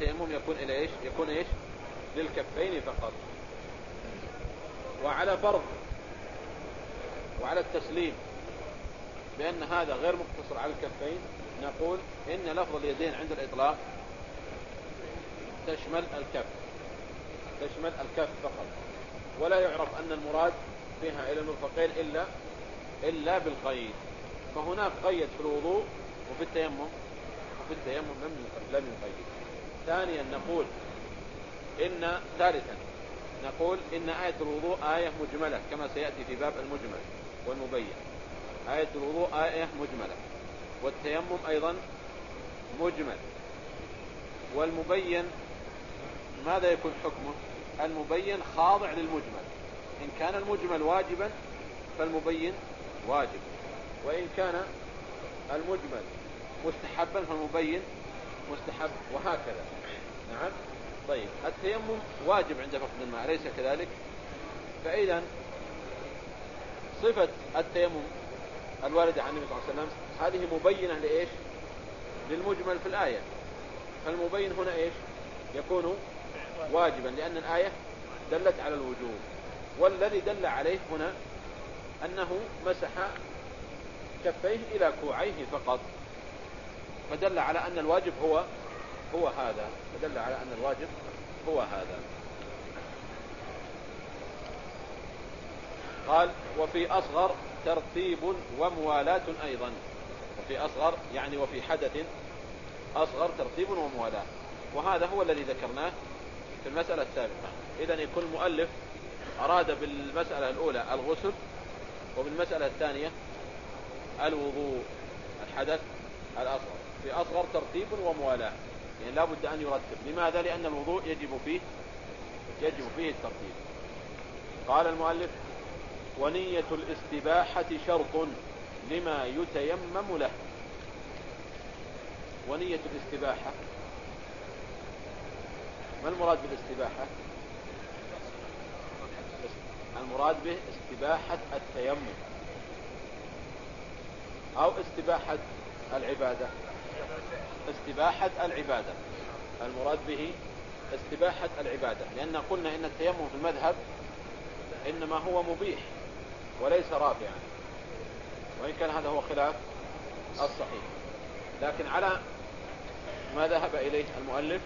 التيمم يكون إلى إيش؟ يكون إيش؟ للكفين فقط. وعلى فرض وعلى التسليم بأن هذا غير مقتصر على الكفين نقول إن لفظ اليدين عند الإطلاق تشمل الكف تشمل الكف فقط. ولا يعرف أن المراد بها إلى المرفقين إلا إلا بالقيد فهناك قيد في الوضوء وفي التيمم وفي التيمم لم يقيد. ثانيا نقول إن ثالثا نقول إن آية الوضوء آية مجملة كما سيأتي في باب المجمل والمبين. آية الوضوء آية مجملة والتيمم أيضا مجمل. والمبين ماذا يكون حكمه؟ المبين خاضع للمجمل. إن كان المجمل واجبا فالمبين واجب. وإن كان المجمل مستحبا فالمبين مستحب وهكذا. نعم؟ طيب التيمم واجب عند فقد الماء أليس كذلك؟ فإذا صفة التيمم الواردة عن النبي صلى الله عليه وسلم هذه مبينة لإيش؟ للمجمل في الآية. فالمبين هنا إيش؟ يكون واجبا لأن الآية دلت على الوجوب. والذي دل عليه هنا أنه مسح كفيه إلى كوعيه فقط. فدل على أن الواجب هو هو هذا. فدل على أن الواجب هو هذا. قال وفي أصغر ترتيب وموالاة أيضا. وفي أصغر يعني وفي حدث أصغر ترتيب وموالاة. وهذا هو الذي ذكرناه في المسألة السابقة. إذا يكون المؤلف أراد بالمسألة الأولى الغسل وبالمسألة الثانية الوضوء. الحدث الأصغر. في أصغر ترتيب وموالاة. يعني لا بد أن يرتب. لماذا؟ لأن الوضوء يجب فيه يجب فيه الترتيب. قال المؤلف ونية الاستباحة شرط لما يتيمم له. ونية الاستباحة. ما المراد بالاستباحة؟ المراد به استباحة التيمم أو استباحة العبادة. استباحة العبادة. المراد به استباحة العبادة. لأن قلنا إن التيمم في المذهب إنما هو مبيح وليس رافعا وإن كان هذا هو خلاف الصحيح. لكن على ما ذهب إليه المؤلف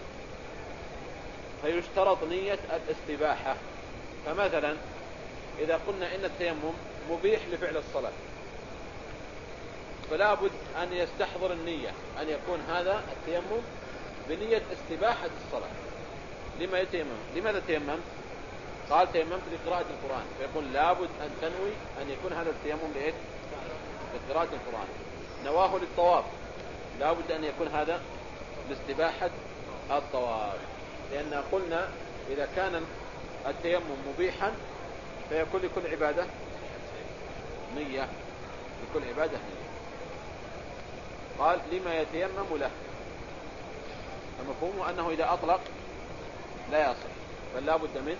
فيشترط نية الاستباحة. فمثلا إذا قلنا إن التيمم مبيح لفعل الصلاة فلا بد أن يستحضر النية أن يكون هذا التيمم بنية استباحة الصلاة. لما يتيمم؟ لماذا تيمم؟ قال تيممت لقراءة القرآن. فيقول لابد أن تنوي أن يكون هذا التيمم لإيش؟ لقراءة القرآن. نواه للطواف. لابد أن يكون هذا لاستباحة الطواف. لأن قلنا إذا كان التيمم مبيحا فيكون لكل عبادة نية لكل عبادة نية. قال لما يتيمم له. فمفهومه أنه إذا أطلق لا يصح بل بد من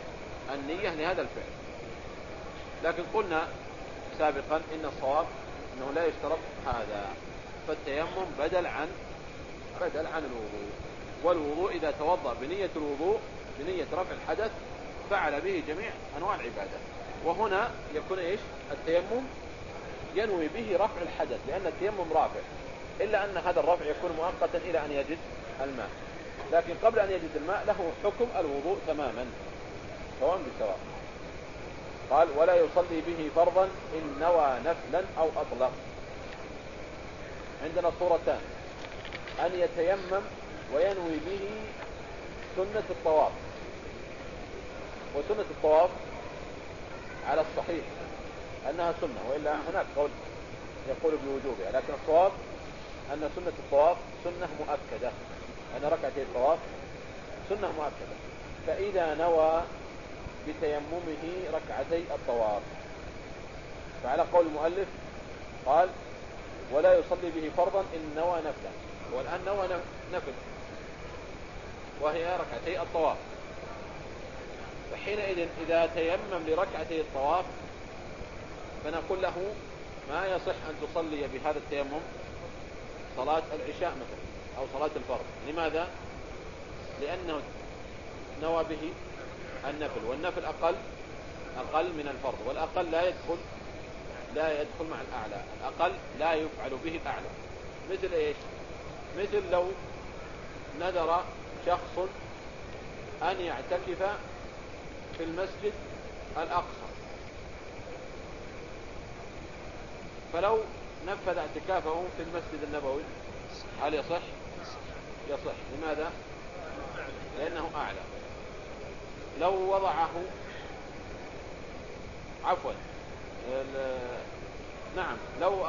النية لهذا الفعل. لكن قلنا سابقا إن الصواب أنه لا يشترط هذا. فالتيمم بدل عن بدل عن الوضوء. والوضوء إذا توضأ بنية الوضوء بنية رفع الحدث فعل به جميع أنواع العبادة. وهنا يكون إيش؟ التيمم ينوي به رفع الحدث لأن التيمم رافع. إلا أن هذا الرفع يكون مؤقتا إلى أن يجد الماء. لكن قبل أن يجد الماء له حكم الوضوء تماما. سواء بسواء قال ولا يصلي به فرضا إن نوى نفلا أو أطلق. عندنا صورتان. أن يتيمم وينوي به سنة الطواف. وسنة الطواف على الصحيح أنها سنة وإلا هناك قول يقول بوجوبها لكن الصواب أن سنة الطواف سنة مؤكدة. أن ركعتي الطواف سنة مؤكدة. فإذا نوى بتيممه ركعتي الطواف. فعلى قول المؤلف قال ولا يصلي به فرضا إن نوى نفلا. والآن نوى نفل. وهي ركعتي الطواف. فحينئذ إذا تيمم لركعتي الطواف فنقول له ما يصح أن تصلي بهذا التيمم؟ صلاة العشاء مثلا أو صلاة الفرض. لماذا؟ لأنه نوى به النفل والنفل أقل أقل من الفرض والأقل لا يدخل لا يدخل مع الأعلى الأقل لا يفعل به الأعلى مثل إيش؟ مثل لو نذر شخص أن يعتكف في المسجد الأقصى. فلو نفذ اعتكافه في المسجد النبوي. هل يصح؟ يصح. لماذا؟ لأنه أعلى. لو وضعه عفوا نعم لو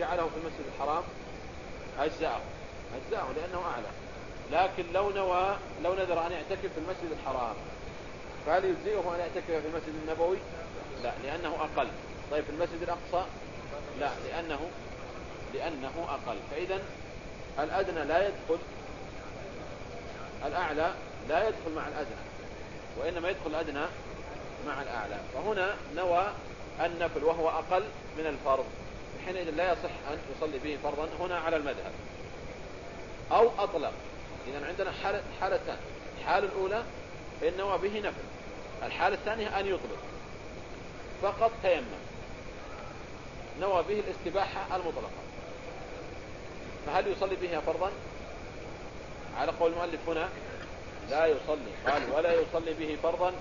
جعله في المسجد الحرام أجزأه. أجزأه لأنه أعلى. لكن لو نوى لو نذر أن يعتكف في المسجد الحرام فهل يجزئه أن يعتكف في المسجد النبوي؟ لا لأنه أقل. طيب في المسجد الأقصى؟ لا لأنه لأنه أقل. فإذا الأدنى لا يدخل الأعلى لا يدخل مع الأدنى وإنما يدخل الأدنى مع الأعلى. فهنا نوى النفل وهو أقل من الفرض حينئذ لا يصح أن يصلي به فرضا هنا على المذهب. أو أطلق. إذا عندنا حالتان الحالة الأولى إن نوى به نفل. الحالة الثانية أن يطلق. فقط تيمم. نوى به الاستباحة المطلقة. فهل يصلي بها فرضا؟ على قول المؤلف هنا لا يصلي. قال ولا يصلي به فرضا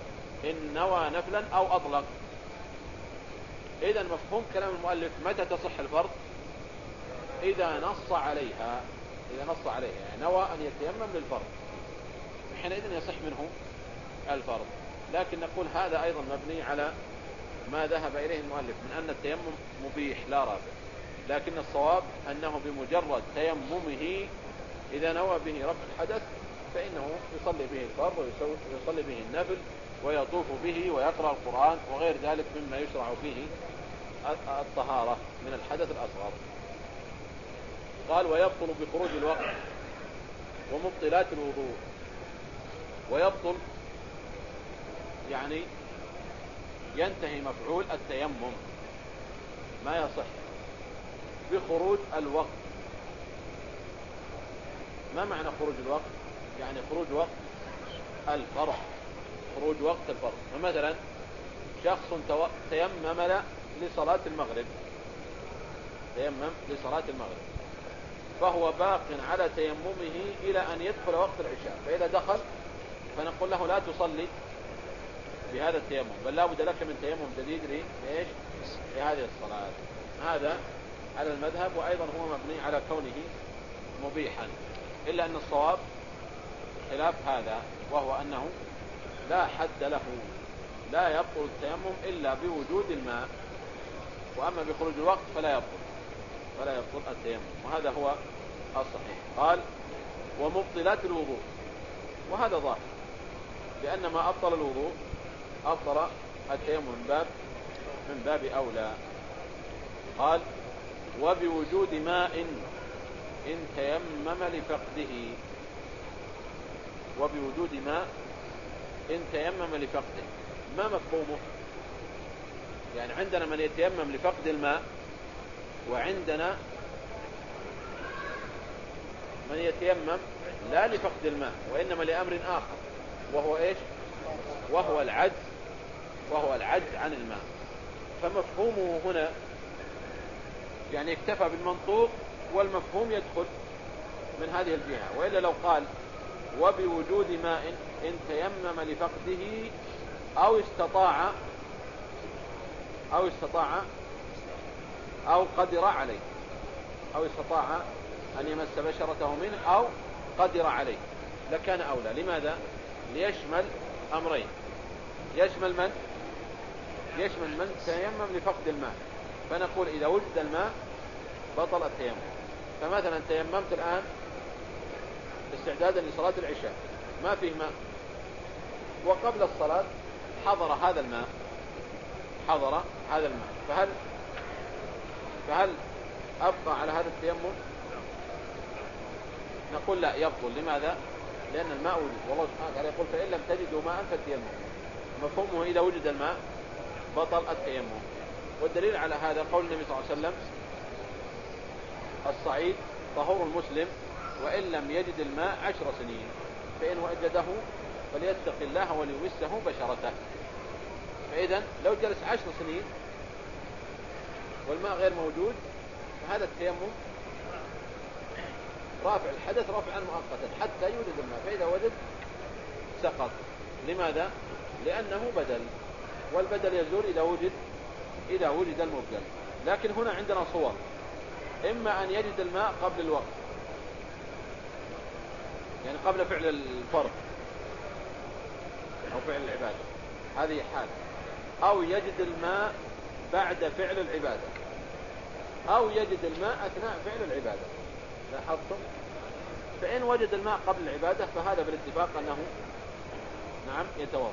إن نوى نفلا أو أطلق. إذا مفهوم كلام المؤلف متى تصح الفرض؟ إذا نص عليها إذا نص عليها. يعني نوى أن يتيمم للفرض. حينئذ يصح منه الفرض. لكن نقول هذا أيضا مبني على ما ذهب إليه المؤلف من أن التيمم مبيح لا رافع لكن الصواب أنه بمجرد تيممه إذا نوى به رفع الحدث فإنه يصلي به الفرض ويصلي به النفل ويطوف به ويقرأ القرآن وغير ذلك مما يشرع فيه الطهارة من الحدث الأصغر. قال ويبطل بخروج الوقت ومبطلات الوضوء. ويبطل يعني ينتهي مفعول التيمم. ما يصح. بخروج الوقت. ما معنى خروج الوقت؟ يعني خروج وقت الفرض خروج وقت الفرض فمثلا شخص تيمم لصلاة المغرب. تيمم لصلاة المغرب. فهو باق على تيممه إلى أن يدخل وقت العشاء. فإذا دخل فنقول له لا تصلي. بهذا التيمم بل لا بد لك من تيمم جديد لإيش لهذه الصلاة. هذا على المذهب وأيضا هو مبني على كونه مبيحا. إلا أن الصواب خلاف هذا وهو أنه لا حد له لا يبطل التيمم إلا بوجود الماء. وأما بخروج الوقت فلا يبطل فلا يبطل التيمم. وهذا هو الصحيح. قال ومبطلات الوضوء. وهذا ظاهر لأن ما أبطل الوضوء أبطل التيمم من باب من باب أولى. قال وبوجود ماء إن تيمم لفقده. وبوجود ماء إن تيمم لفقده. ما مفهومه؟ يعني عندنا من يتيمم لفقد الماء وعندنا من يتيمم لا لفقد الماء وإنما لأمر آخر وهو إيش؟ وهو العجز. وهو العجز عن الماء فمفهومه هنا يعني اكتفى بالمنطوق والمفهوم يدخل من هذه الجهة. وإلا لو قال وبوجود ماء إن تيمم لفقده أو استطاع أو استطاع أو قدر عليه. أو استطاع أن يمس بشرته منه أو قدر عليه. لكان أولى. لماذا؟ ليشمل أمرين. يشمل من؟ يشمل من تيمم لفقد الماء؟ فنقول إذا وجد الماء بطل التيمم. فمثلا تيممت الآن استعدادا لصلاة العشاء. ما فيه ماء. وقبل الصلاة حضر هذا الماء. حضر هذا الماء. فهل فهل أبقى على هذا التيمم؟ نقول لا يبطل. لماذا؟ لأن الماء وجد. والله سبحانه وتعالى يقول فإن لم تجدوا ماء فالتيمم مفهومه إذا وجد الماء بطل التيمم. والدليل على هذا قول النبي صلى الله عليه وسلم الصعيد طهور المسلم وإن لم يجد الماء عشر سنين فإن وجده فليتق الله وليمسه بشرته. فإذا لو جلس عشر سنين والماء غير موجود فهذا التيمم رافع الحدث رافعا مؤقتا حتى يوجد الماء فإذا وجد سقط. لماذا؟ لأنه بدل. والبدل يزول إذا وجد إذا وجد المبدل. لكن هنا عندنا صور. إما أن يجد الماء قبل الوقت. يعني قبل فعل الفرض. أو فعل العبادة. هذه حال. أو يجد الماء بعد فعل العبادة. أو يجد الماء أثناء فعل العبادة. لاحظتم؟ فإن وجد الماء قبل العبادة فهذا بالاتفاق أنه نعم يتوضأ.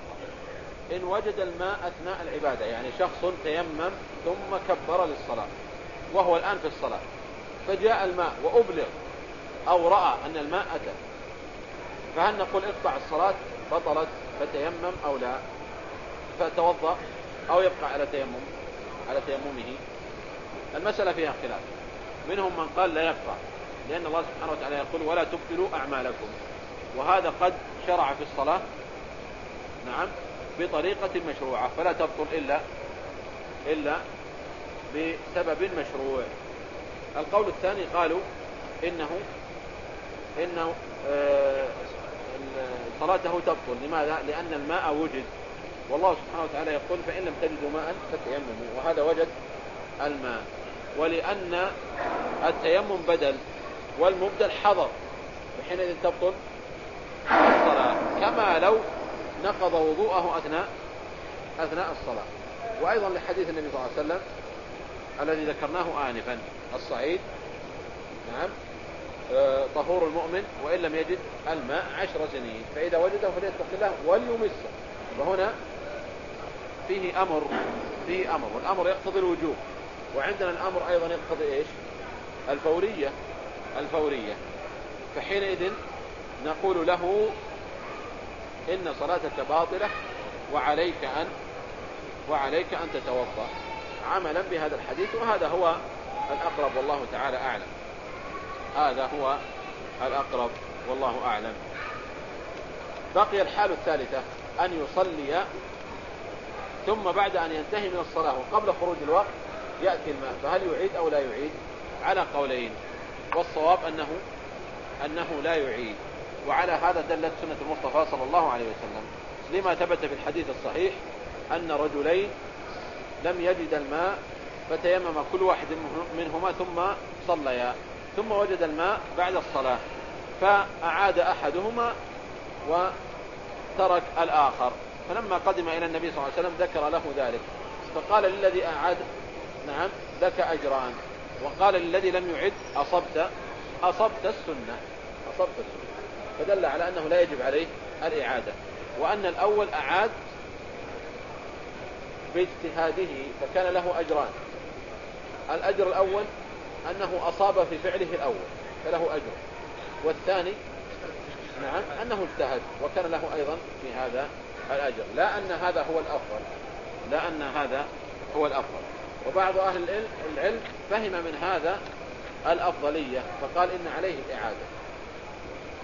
إن وجد الماء أثناء العبادة يعني شخص تيمم ثم كبر للصلاة وهو الآن في الصلاة فجاء الماء وأبلغ أو رأى أن الماء أتى فهل نقول اقطع الصلاة؟ بطلت فتيمم أو لا؟ فتوضأ أو يبقى على تيمم على تيممه؟ المسألة فيها خلاف منهم من قال لا يبقى لأن الله سبحانه وتعالى يقول ولا تبطلوا أعمالكم وهذا قد شرع في الصلاة. نعم. بطريقة مشروعة فلا تبطل إلا إلا بسبب مشروع. القول الثاني قالوا إنه إنه آه صلاته تبطل. لماذا؟ لأن الماء وجد. والله سبحانه وتعالى يقول فإن لم تجدوا ماء فتيمموا وهذا وجد الماء. ولأن التيمم بدل والمبدل حضر فحينئذ تبطل الصلاة. كما لو نقض وضوءه أثناء أثناء الصلاة. وأيضا لحديث النبي صلى الله عليه وسلم الذي ذكرناه آنفا الصعيد. نعم. آه، طهور المؤمن وإن لم يجد الماء عشر سنين. فإذا وجده فليتق الله وليمسه. وهنا فيه أمر فيه أمر. والأمر يقتضي الوجوب. وعندنا الأمر أيضا يقتضي إيش؟ الفورية. الفورية. فحينئذ نقول له إن صلاتك باطلة وعليك أن وعليك أن تتوضأ. عملا بهذا الحديث وهذا هو الأقرب والله تعالى أعلم. هذا هو الأقرب والله أعلم. بقي الحال الثالثة أن يصلي ثم بعد أن ينتهي من الصلاة وقبل خروج الوقت يأتي الماء. فهل يعيد أو لا يعيد؟ على قولين. والصواب أنه أنه لا يعيد. وعلى هذا دلت سنة المصطفى صلى الله عليه وسلم لما ثبت في الحديث الصحيح أن رجلين لم يجد الماء فتيمم كل واحد منهما ثم صليا ثم وجد الماء بعد الصلاة فأعاد أحدهما وترك الآخر. فلما قدم إلى النبي صلى الله عليه وسلم ذكر له ذلك فقال للذي أعاد نعم لك أجران. وقال للذي لم يعد أصبت أصبت السنة. أصبت السنة. فدل على أنه لا يجب عليه الإعادة. وأن الأول أعاد باجتهاده فكان له أجران. الأجر الأول أنه أصاب في فعله الأول فله أجر. والثاني نعم أنه اجتهد وكان له أيضا في هذا الأجر. لا أن هذا هو الأفضل. لا أن هذا هو الأفضل. وبعض أهل العلم فهم من هذا الأفضلية فقال إن عليه الإعادة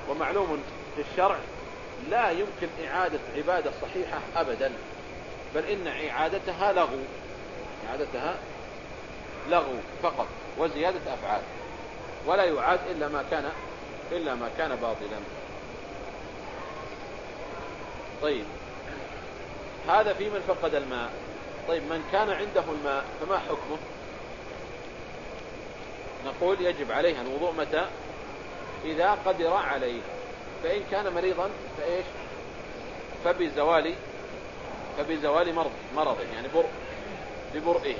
ومعلوم في الشرع لا يمكن إعادة عبادة صحيحة أبدا بل إن إعادتها لغو إعادتها لغو فقط وزيادة أفعال ولا يعاد إلا ما كان إلا ما كان باطلا. طيب هذا في من فقد الماء. طيب من كان عنده الماء فما حكمه؟ نقول يجب عليه الوضوء متى؟ إذا قدر عليه فإن كان مريضا فإيش؟ فبزوال فبزوال مرض مرضه يعني برء ببرئه.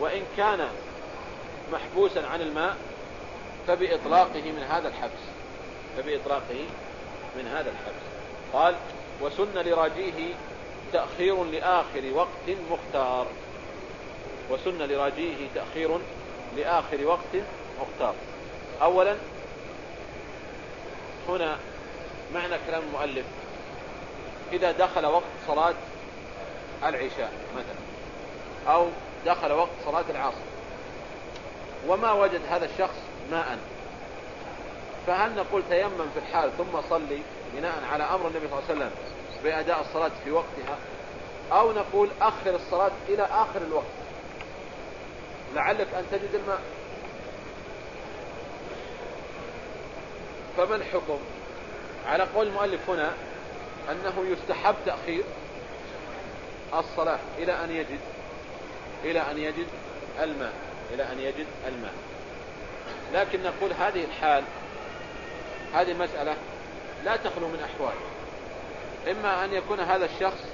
وإن كان محبوسا عن الماء فبإطلاقه من هذا الحبس. فبإطلاقه من هذا الحبس. قال وسن لراجيه تأخير لآخر وقت مختار. وسن لراجيه تأخير لآخر وقت مختار. أولا هنا معنى كلام المؤلف. إذا دخل وقت صلاة العشاء مثلا أو دخل وقت صلاة العصر وما وجد هذا الشخص ماء فهل نقول تيمم في الحال ثم صلي بناء على أمر النبي صلى الله عليه وسلم بأداء الصلاة في وقتها أو نقول أخر الصلاة إلى آخر الوقت؟ لعلك أن تجد الماء. فما الحكم؟ على قول المؤلف هنا أنه يستحب تأخير الصلاة إلى أن يجد إلى أن يجد الماء إلى أن يجد الماء. لكن نقول هذه الحال هذه مسألة لا تخلو من أحوال. إما أن يكون هذا الشخص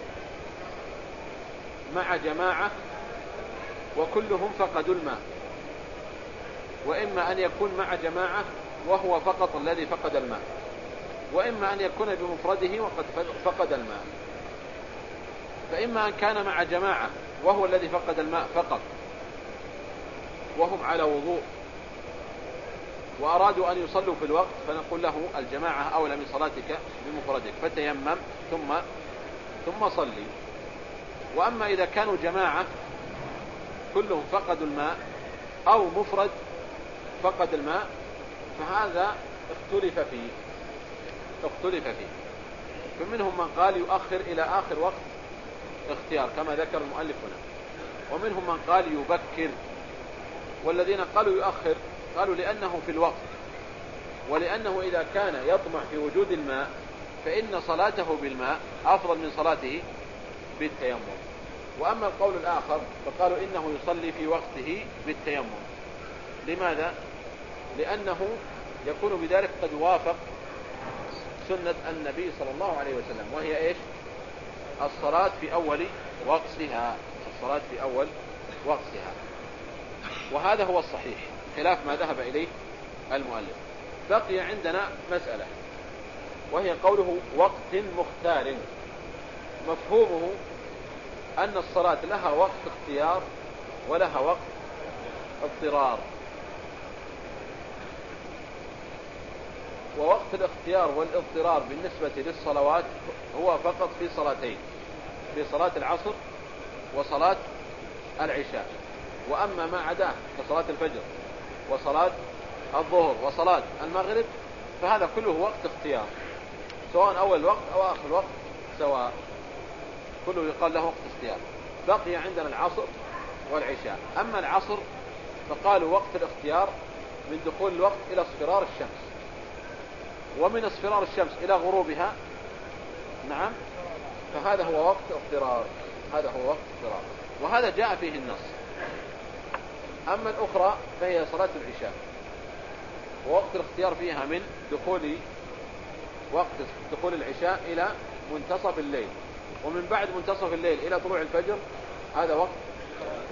مع جماعة وكلهم فقدوا الماء وإما أن يكون مع جماعة وهو فقط الذي فقد الماء. وإما أن يكون بمفرده وقد فقد الماء. فإما أن كان مع جماعة وهو الذي فقد الماء فقط. وهم على وضوء. وأرادوا أن يصلوا في الوقت فنقول له الجماعة أولى من صلاتك بمفردك. فتيمم ثم ثم صلي. وأما إذا كانوا جماعة كلهم فقدوا الماء أو مفرد فقد الماء فهذا اختلف فيه. اختلف فيه. فمنهم من قال يؤخر إلى آخر وقت اختيار كما ذكر المؤلف هنا. ومنهم من قال يبكر. والذين قالوا يؤخر قالوا لأنه في الوقت. ولأنه إذا كان يطمع في وجود الماء فإن صلاته بالماء أفضل من صلاته بالتيمم. وأما القول الآخر فقالوا إنه يصلي في وقته بالتيمم. لماذا؟ لأنه يكون بذلك قد وافق سنة النبي صلى الله عليه وسلم وهي إيش؟ الصلاة في أول وقتها الصلاة في أول وقتها. وهذا هو الصحيح خلاف ما ذهب إليه المؤلف. بقي عندنا مسألة وهي قوله وقت مختار. مفهومه أن الصلاة لها وقت اختيار ولها وقت اضطرار. ووقت الاختيار والاضطرار بالنسبة للصلوات هو فقط في صلاتين في صلاة العصر وصلاة العشاء. وأما ما عداه كصلاة الفجر وصلاة الظهر وصلاة المغرب فهذا كله وقت اختيار سواء أول وقت أو آخر وقت سواء كله يقال له وقت اختيار. بقي عندنا العصر والعشاء. أما العصر فقالوا وقت الاختيار من دخول الوقت إلى اصفرار الشمس. ومن اصفرار الشمس إلى غروبها. نعم. فهذا هو وقت اضطرار. هذا هو وقت اضطرار. وهذا جاء فيه النص. أما الأخرى فهي صلاة العشاء. ووقت الاختيار فيها من دخول وقت دخول العشاء إلى منتصف الليل. ومن بعد منتصف الليل إلى طلوع الفجر هذا وقت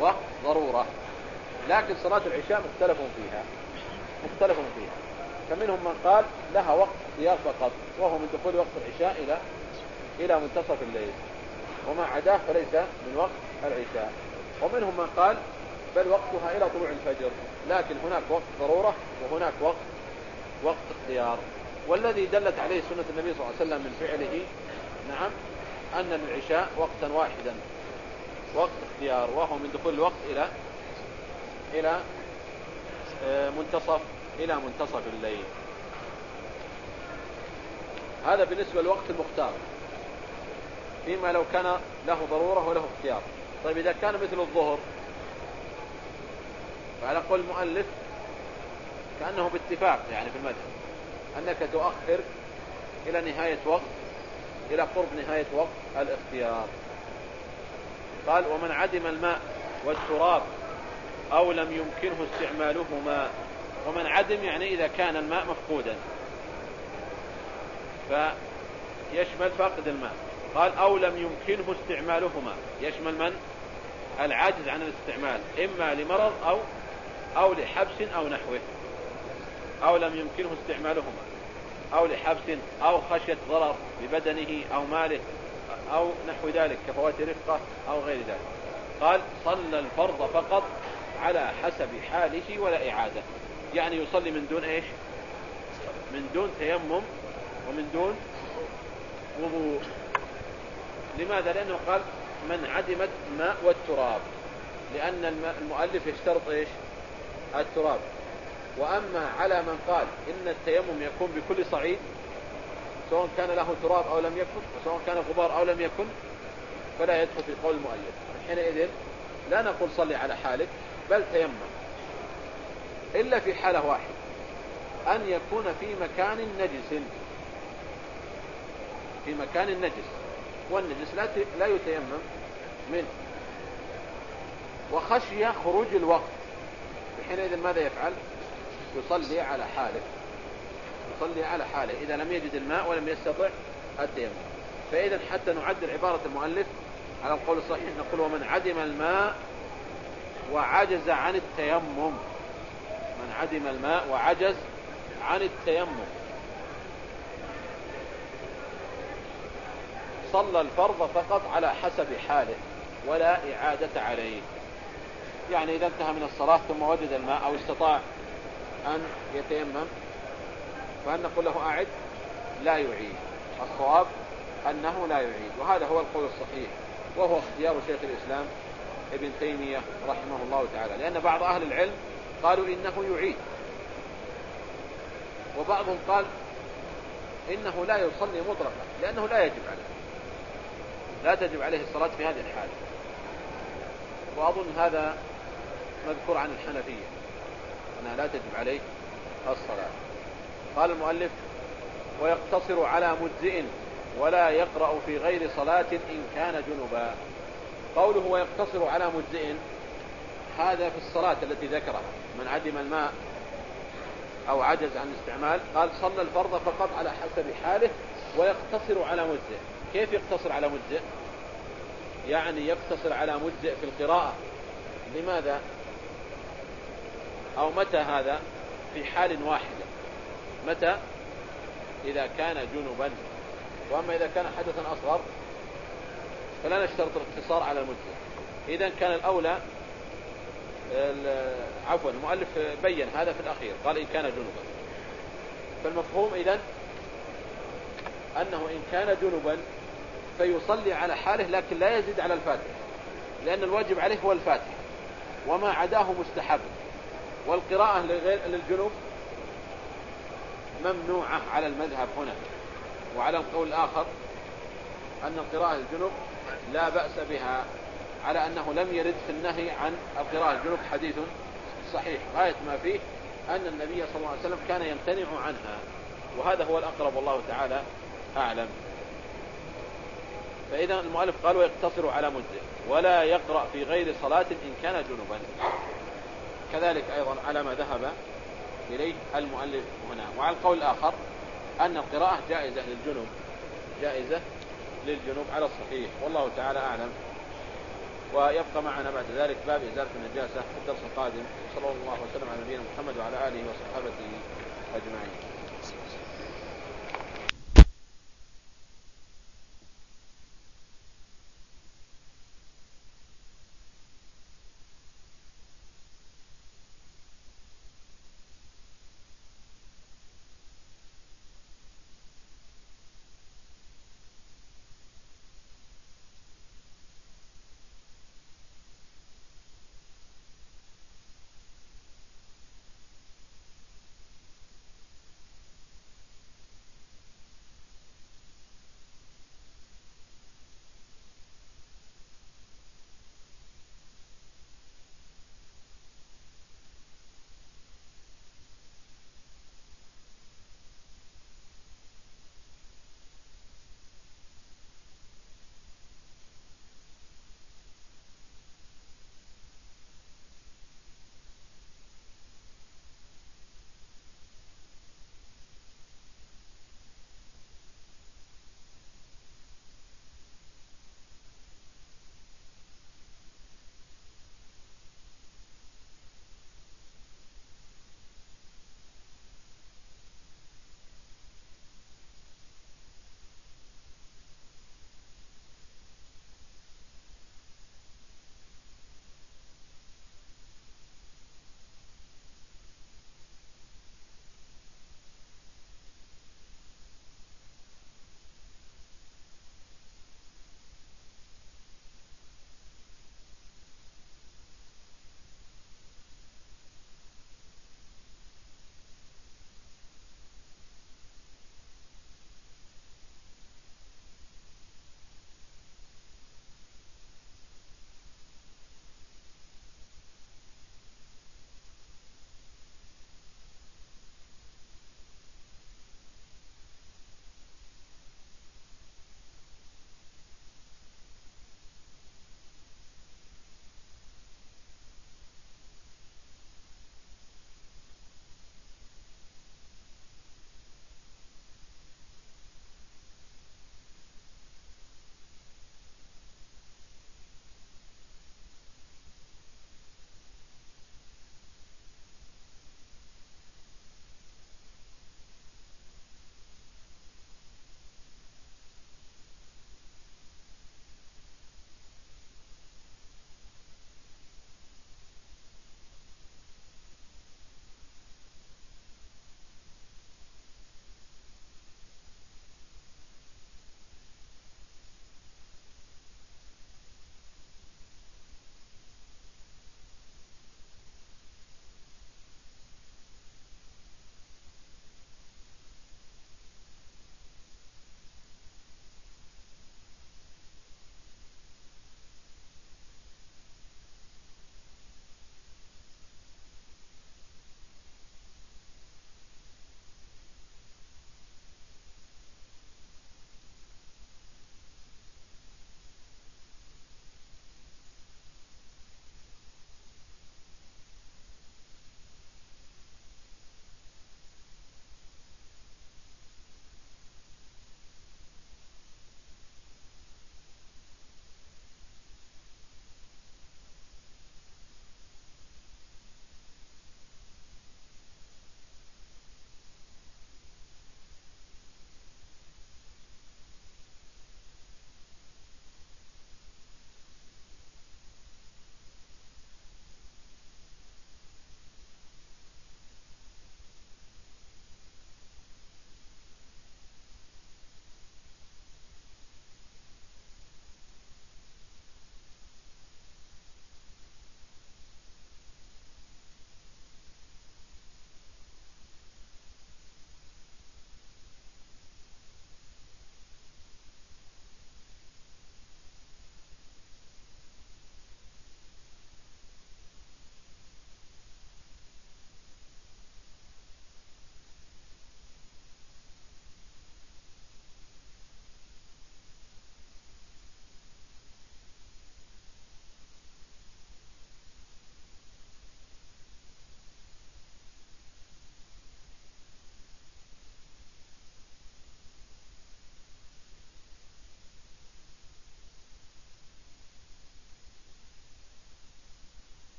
وقت ضرورة. لكن صلاة العشاء مختلف فيها. مختلف فيها. فمنهم من قال لها وقت اختيار فقط وهو من دخول وقت العشاء إلى إلى منتصف الليل. وما عداه فليس من وقت العشاء. ومنهم من قال بل وقتها إلى طلوع الفجر لكن هناك وقت ضرورة وهناك وقت وقت اختيار. والذي دلت عليه سنة النبي صلى الله عليه وسلم من فعله نعم أن للعشاء وقتا واحدا وقت اختيار وهو من دخول الوقت إلى إلى آه، منتصف إلى منتصف الليل. هذا بالنسبة للوقت المختار. فيما لو كان له ضرورة وله اختيار. طيب إذا كان مثل الظهر فعلى قول المؤلف كأنه باتفاق يعني في المذهب أنك تؤخر إلى نهاية وقت إلى قرب نهاية وقت الاختيار. قال ومن عدم الماء والتراب أو لم يمكنه استعمالهما ومن عدم يعني إذا كان الماء مفقودا. فيشمل فاقد الماء. قال أو لم يمكنه استعمالهما. يشمل من؟ العاجز عن الاستعمال. إما لمرض أو أو لحبس أو نحوه. أو لم يمكنه استعمالهما. أو لحبس أو خشية ضرر ببدنه أو ماله أو نحو ذلك كفوات رفقة أو غير ذلك. قال صلى الفرض فقط على حسب حاله ولا إعادة. يعني يصلي من دون إيش؟ من دون تيمم ومن دون وضوء. لماذا؟ لأنه قال من عدمت الماء والتراب. لأن المؤلف يشترط إيش؟ التراب. وأما على من قال إن التيمم يكون بكل صعيد سواء كان له تراب أو لم يكن وسواء كان غبار أو لم يكن فلا يدخل في قول المؤلف حينئذ لا نقول صلي على حالك بل تيمم. إلا في حالة واحدة. أن يكون في مكان نجس. في مكان نجس. والنجس لا لا يتيمم منه. وخشي خروج الوقت. حينئذ ماذا يفعل؟ يصلي على حاله. يصلي على حاله. إذا لم يجد الماء ولم يستطع التيمم. فإذا حتى نعدل عبارة المؤلف على القول الصحيح نقول ومن عدم الماء وعجز عن التيمم. من عدم الماء وعجز عن التيمم. صلى الفرض فقط على حسب حاله ولا إعادة عليه. يعني إذا انتهى من الصلاة ثم وجد الماء أو استطاع أن يتيمم فهل نقول له أعد؟ لا يعيد. الصواب أنه لا يعيد وهذا هو القول الصحيح وهو اختيار شيخ الإسلام ابن تيمية رحمه الله تعالى لأن بعض أهل العلم قالوا إنه يعيد. وبعضهم قال إنه لا يصلي مطلقا لأنه لا يجب عليه. لا تجب عليه الصلاة في هذه الحالة. وأظن هذا مذكور عن الحنفية. أنها لا تجب عليه الصلاة. قال المؤلف ويقتصر على مجزئ ولا يقرأ في غير صلاة إن كان جنبا. قوله ويقتصر على مجزئ هذا في الصلاة التي ذكرها. من عدم الماء أو عجز عن الاستعمال قال صلى الفرض فقط على حسب حاله ويقتصر على مجزئ. كيف يقتصر على مجزئ؟ يعني يقتصر على مجزئ في القراءة. لماذا؟ أو متى هذا؟ في حال واحدة. متى؟ إذا كان جنبا. وأما إذا كان حدثا أصغر فلا نشترط الاقتصار على المجزئ. إذا كان الأولى عفوا المؤلف بين هذا في الأخير قال إن كان جنبا. فالمفهوم إذا أنه إن كان جنبا فيصلي على حاله لكن لا يزيد على الفاتحة لأن الواجب عليه هو الفاتحة وما عداه مستحب. والقراءة لغير للجنوب ممنوعة على المذهب هنا. وعلى القول الآخر أن القراءة للجنوب لا بأس بها على أنه لم يرد في النهي عن القراءة. الجنوب حديث صحيح. غاية ما فيه أن النبي صلى الله عليه وسلم كان يمتنع عنها. وهذا هو الأقرب والله تعالى أعلم. فإذا المؤلف قال ويقتصر على مجزئ ولا يقرأ في غير صلاة إن كان جنوبا كذلك أيضا على ما ذهب إليه المؤلف هنا. وعلى القول الآخر أن القراءة جائزة للجنوب. جائزة للجنوب على الصحيح. والله تعالى أعلم. ويبقى معنا بعد ذلك باب إزالة النجاسة في الدرس القادم. صلى الله وسلم على نبينا محمد وعلى آله وصحبه أجمعين.